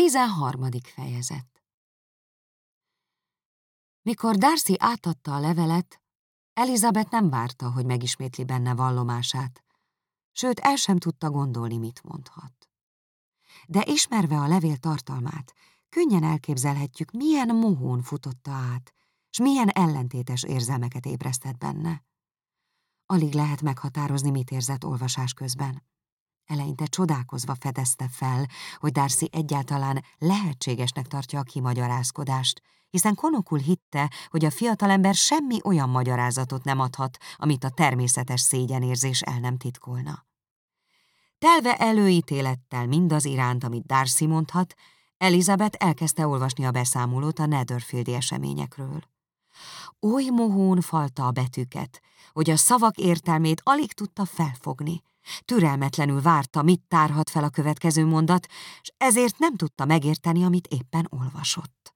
Tizenharmadik fejezet Mikor Darcy átadta a levelet, Elizabeth nem várta, hogy megismétli benne vallomását, sőt el sem tudta gondolni, mit mondhat. De ismerve a levél tartalmát, könnyen elképzelhetjük, milyen mohón futotta át, s milyen ellentétes érzelmeket ébresztett benne. Alig lehet meghatározni, mit érzett olvasás közben. Eleinte csodálkozva fedezte fel, hogy Darcy egyáltalán lehetségesnek tartja a kimagyarázkodást, hiszen konokul hitte, hogy a fiatalember semmi olyan magyarázatot nem adhat, amit a természetes szégyenérzés el nem titkolna. Telve előítélettel mindaz iránt, amit Darcy mondhat, Elizabeth elkezdte olvasni a beszámolót a Netherfieldi eseményekről. Oly mohón falta a betűket, hogy a szavak értelmét alig tudta felfogni, Türelmetlenül várta, mit tárhat fel a következő mondat, és ezért nem tudta megérteni, amit éppen olvasott.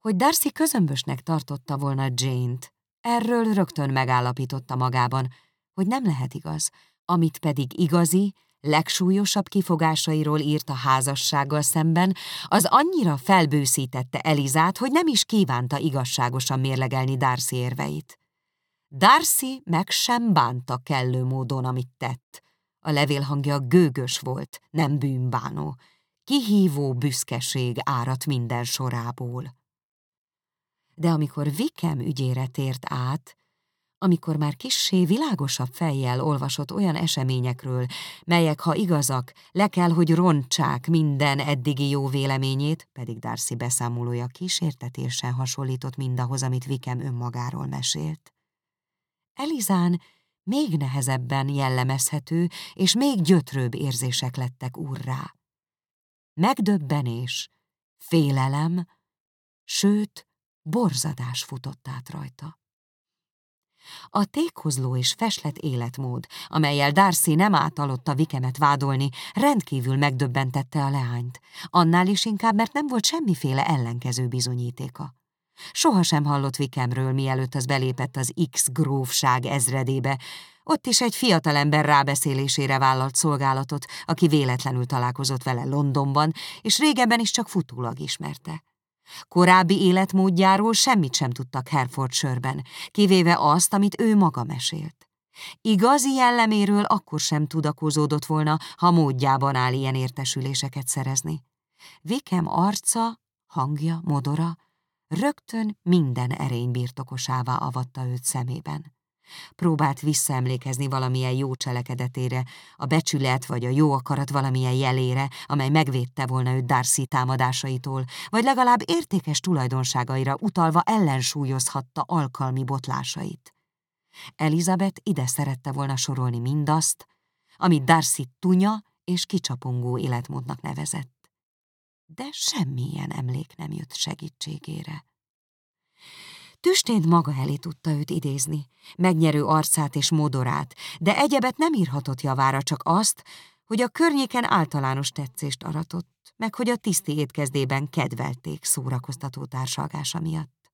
Hogy Darcy közömbösnek tartotta volna Jane-t, erről rögtön megállapította magában, hogy nem lehet igaz, amit pedig igazi, legsúlyosabb kifogásairól írt a házassággal szemben, az annyira felbőszítette Elizát, hogy nem is kívánta igazságosan mérlegelni Darcy érveit. Darcy meg sem bánta kellő módon, amit tett. A levélhangja gőgös volt, nem bűnbánó. Kihívó büszkeség árat minden sorából. De amikor Vikem ügyére tért át, amikor már kissé világosabb fejjel olvasott olyan eseményekről, melyek, ha igazak, le kell, hogy rontsák minden eddigi jó véleményét, pedig Darcy beszámolója kísértetésen hasonlított mindahhoz, amit Vikem önmagáról mesélt. Elizán még nehezebben jellemezhető és még gyötrőbb érzések lettek urrá. Megdöbbenés, félelem, sőt, borzadás futott át rajta. A tékozló és feslet életmód, amelyel Darcy nem átalotta Vikemet vádolni, rendkívül megdöbbentette a leányt, annál is inkább, mert nem volt semmiféle ellenkező bizonyítéka. Soha sem hallott Vikemről, mielőtt az belépett az X grófság ezredébe. Ott is egy fiatalember rábeszélésére vállalt szolgálatot, aki véletlenül találkozott vele Londonban, és régebben is csak futólag ismerte. Korábbi életmódjáról semmit sem tudtak Herefordshire-ben, kivéve azt, amit ő maga mesélt. Igazi jelleméről akkor sem tudakozódott volna, ha módjában áll ilyen értesüléseket szerezni. Vikem arca, hangja, modora, rögtön minden erény birtokosává avatta őt szemében. Próbált visszaemlékezni valamilyen jó cselekedetére, a becsület vagy a jó akarat valamilyen jelére, amely megvédte volna őt Darcy támadásaitól, vagy legalább értékes tulajdonságaira utalva ellensúlyozhatta alkalmi botlásait. Elizabeth ide szerette volna sorolni mindazt, amit Darcy tunya és kicsapongó életmódnak nevezett de semmilyen emlék nem jött segítségére. Tüstént maga elé tudta őt idézni, megnyerő arcát és modorát, de egyebet nem írhatott javára, csak azt, hogy a környéken általános tetszést aratott, meg hogy a tiszti étkezdében kedvelték szórakoztató társalgása miatt.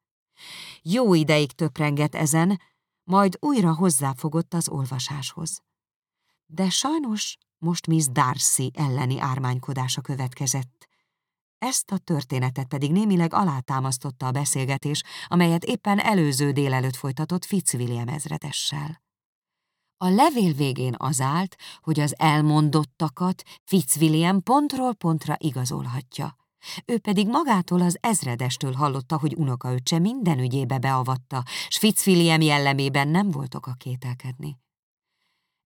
Jó ideig töprengett ezen, majd újra hozzáfogott az olvasáshoz. De sajnos most Miss Darcy elleni ármánykodása következett, ezt a történetet pedig némileg alátámasztotta a beszélgetés, amelyet éppen előző délelőtt folytatott Fitzwilliam ezredessel. A levél végén az állt, hogy az elmondottakat Fitzwilliam pontról pontra igazolhatja. Ő pedig magától az ezredestől hallotta, hogy unokaöccse minden ügyébe beavatta, s Fitzwilliam jellemében nem volt oka kételkedni.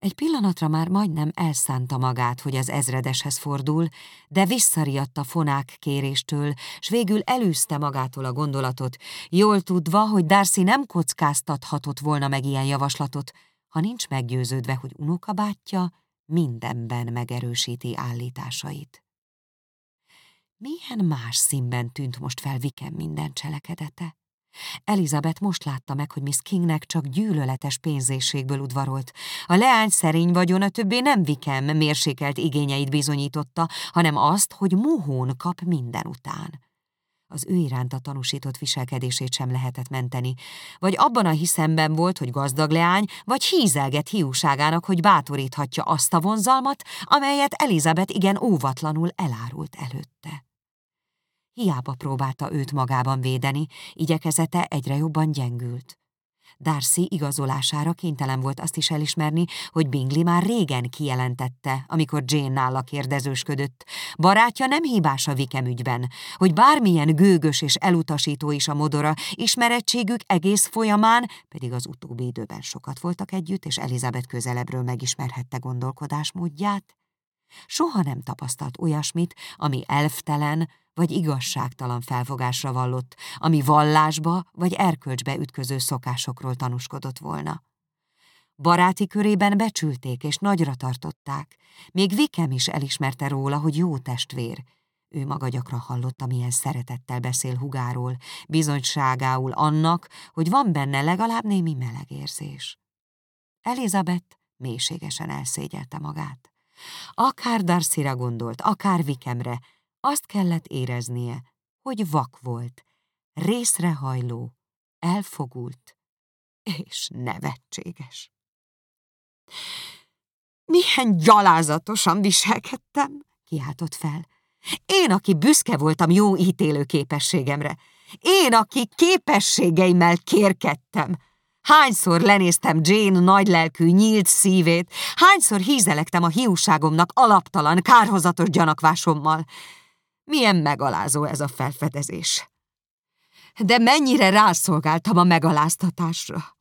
Egy pillanatra már majdnem elszánta magát, hogy az ezredeshez fordul, de visszariadta fonák kéréstől, s végül elűzte magától a gondolatot, jól tudva, hogy Darcy nem kockáztathatott volna meg ilyen javaslatot, ha nincs meggyőződve, hogy unokabátyja mindenben megerősíti állításait. Milyen más színben tűnt most fel Viken minden cselekedete? Elizabeth most látta meg, hogy Miss Kingnek csak gyűlöletes pénzéségből udvarolt. A leány szerény vagyona többé nem Vikem mérsékelt igényeit bizonyította, hanem azt, hogy mohón kap minden után. Az ő iránta tanúsított viselkedését sem lehetett menteni, vagy abban a hiszemben volt, hogy gazdag leány, vagy hízelget hiúságának, hogy bátoríthatja azt a vonzalmat, amelyet Elizabeth igen óvatlanul elárult előtte. Hiába próbálta őt magában védeni, igyekezete egyre jobban gyengült. Darcy igazolására kénytelen volt azt is elismerni, hogy Bingley már régen kijelentette, amikor Jane nála kérdezősködött. Barátja nem hibás a Vikem ügyben, hogy bármilyen gőgös és elutasító is a modora, ismerettségük egész folyamán, pedig az utóbbi időben sokat voltak együtt, és Elizabeth közelebbről megismerhette gondolkodásmódját. Soha nem tapasztalt olyasmit, ami elftelen, vagy igazságtalan felfogásra vallott, ami vallásba vagy erkölcsbe ütköző szokásokról tanúskodott volna. Baráti körében becsülték és nagyra tartották, még Vikem is elismerte róla, hogy jó testvér. Ő maga gyakran hallotta, milyen szeretettel beszél hugáról, bizonyságául annak, hogy van benne legalább némi melegérzés. Elizabeth mélységesen elszégyelte magát. Akár Darcyra gondolt, akár Vikemre, azt kellett éreznie, hogy vak volt, részrehajló, elfogult és nevetséges. Milyen gyalázatosan viselkedtem, kiáltott fel. Én, aki büszke voltam jó ítélő képességemre. Én, aki képességeimmel kérkedtem. Hányszor lenéztem Jane nagylelkű, nyílt szívét, hányszor hízelektem a hiúságomnak alaptalan, kárhozatos gyanakvásommal. Milyen megalázó ez a felfedezés. De mennyire rászolgáltam a megaláztatásra.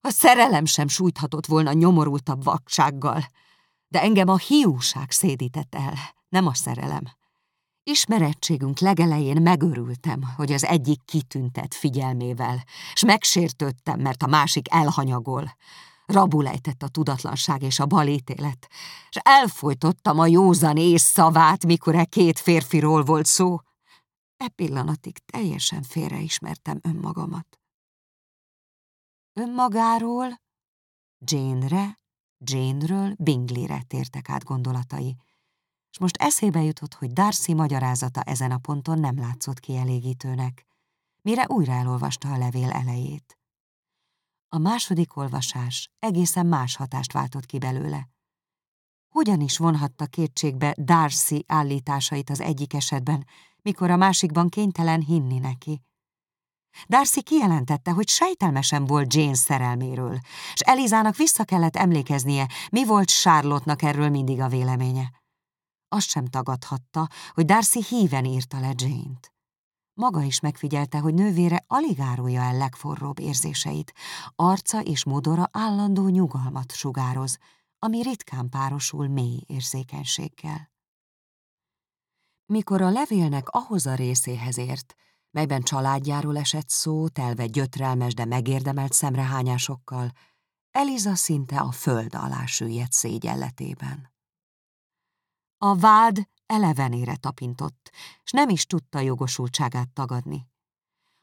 A szerelem sem sújthatott volna nyomorultabb vaksággal, de engem a hiúság szédített el, nem a szerelem. Ismerettségünk legelején megörültem, hogy az egyik kitüntet figyelmével, s megsértődtem, mert a másik elhanyagol. Rabul ejtett a tudatlanság és a balítélet, és elfolytottam a józan ész szavát, mikor e két férfiról volt szó. E pillanatig teljesen félreismertem önmagamat. Önmagáról, Jane-re, Jane-ről Bingley-re tértek át gondolatai, és most eszébe jutott, hogy Darcy magyarázata ezen a ponton nem látszott kielégítőnek, mire újra elolvasta a levél elejét. A második olvasás egészen más hatást váltott ki belőle. Hogyan is vonhatta kétségbe Darcy állításait az egyik esetben, mikor a másikban kénytelen hinni neki? Darcy kijelentette, hogy sejtelmesen volt Jane szerelméről, és Elizának vissza kellett emlékeznie, mi volt Charlotte-nak erről mindig a véleménye. Azt sem tagadhatta, hogy Darcy híven írta le Jane-t. Maga is megfigyelte, hogy nővére alig árulja el legforróbb érzéseit. Arca és modora állandó nyugalmat sugároz, ami ritkán párosul mély érzékenységgel. Mikor a levélnek ahhoz a részéhez ért, melyben családjáról esett szó, telve gyötrelmes, de megérdemelt szemrehányásokkal, Eliza szinte a föld alá süllyedt szégyelletében. A vád elevenére tapintott, s nem is tudta jogosultságát tagadni.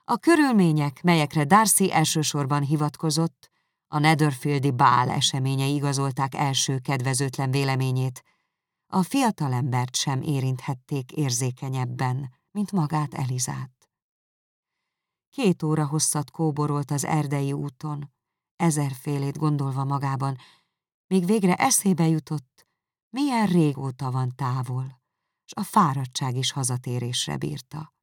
A körülmények, melyekre Darcy elsősorban hivatkozott, a Netherfieldi bál eseményei igazolták első kedvezőtlen véleményét, a fiatalembert sem érinthették érzékenyebben, mint magát Elizát. Két óra hosszat kóborolt az erdei úton, ezerfélét gondolva magában, míg végre eszébe jutott, milyen régóta van távol a fáradtság is hazatérésre bírta.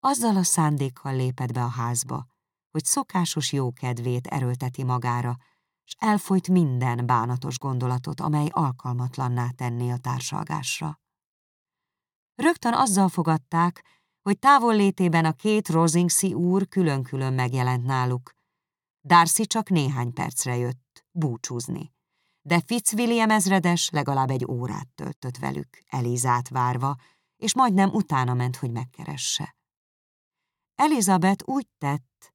Azzal a szándékkal lépett be a házba, hogy szokásos jókedvét erőlteti magára, s elfolyt minden bánatos gondolatot, amely alkalmatlanná tenné a társalgásra. Rögtön azzal fogadták, hogy távol létében a két Rosingszi úr külön-külön megjelent náluk. Darcy csak néhány percre jött, búcsúzni de Fitzwilliam ezredes legalább egy órát töltött velük, Elizát várva, és majdnem utána ment, hogy megkeresse. Elizabeth úgy tett,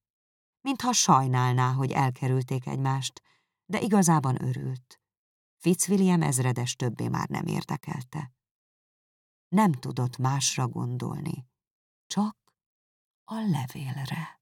mintha sajnálná, hogy elkerülték egymást, de igazában örült. Fitzwilliam ezredes többé már nem érdekelte. Nem tudott másra gondolni, csak a levélre.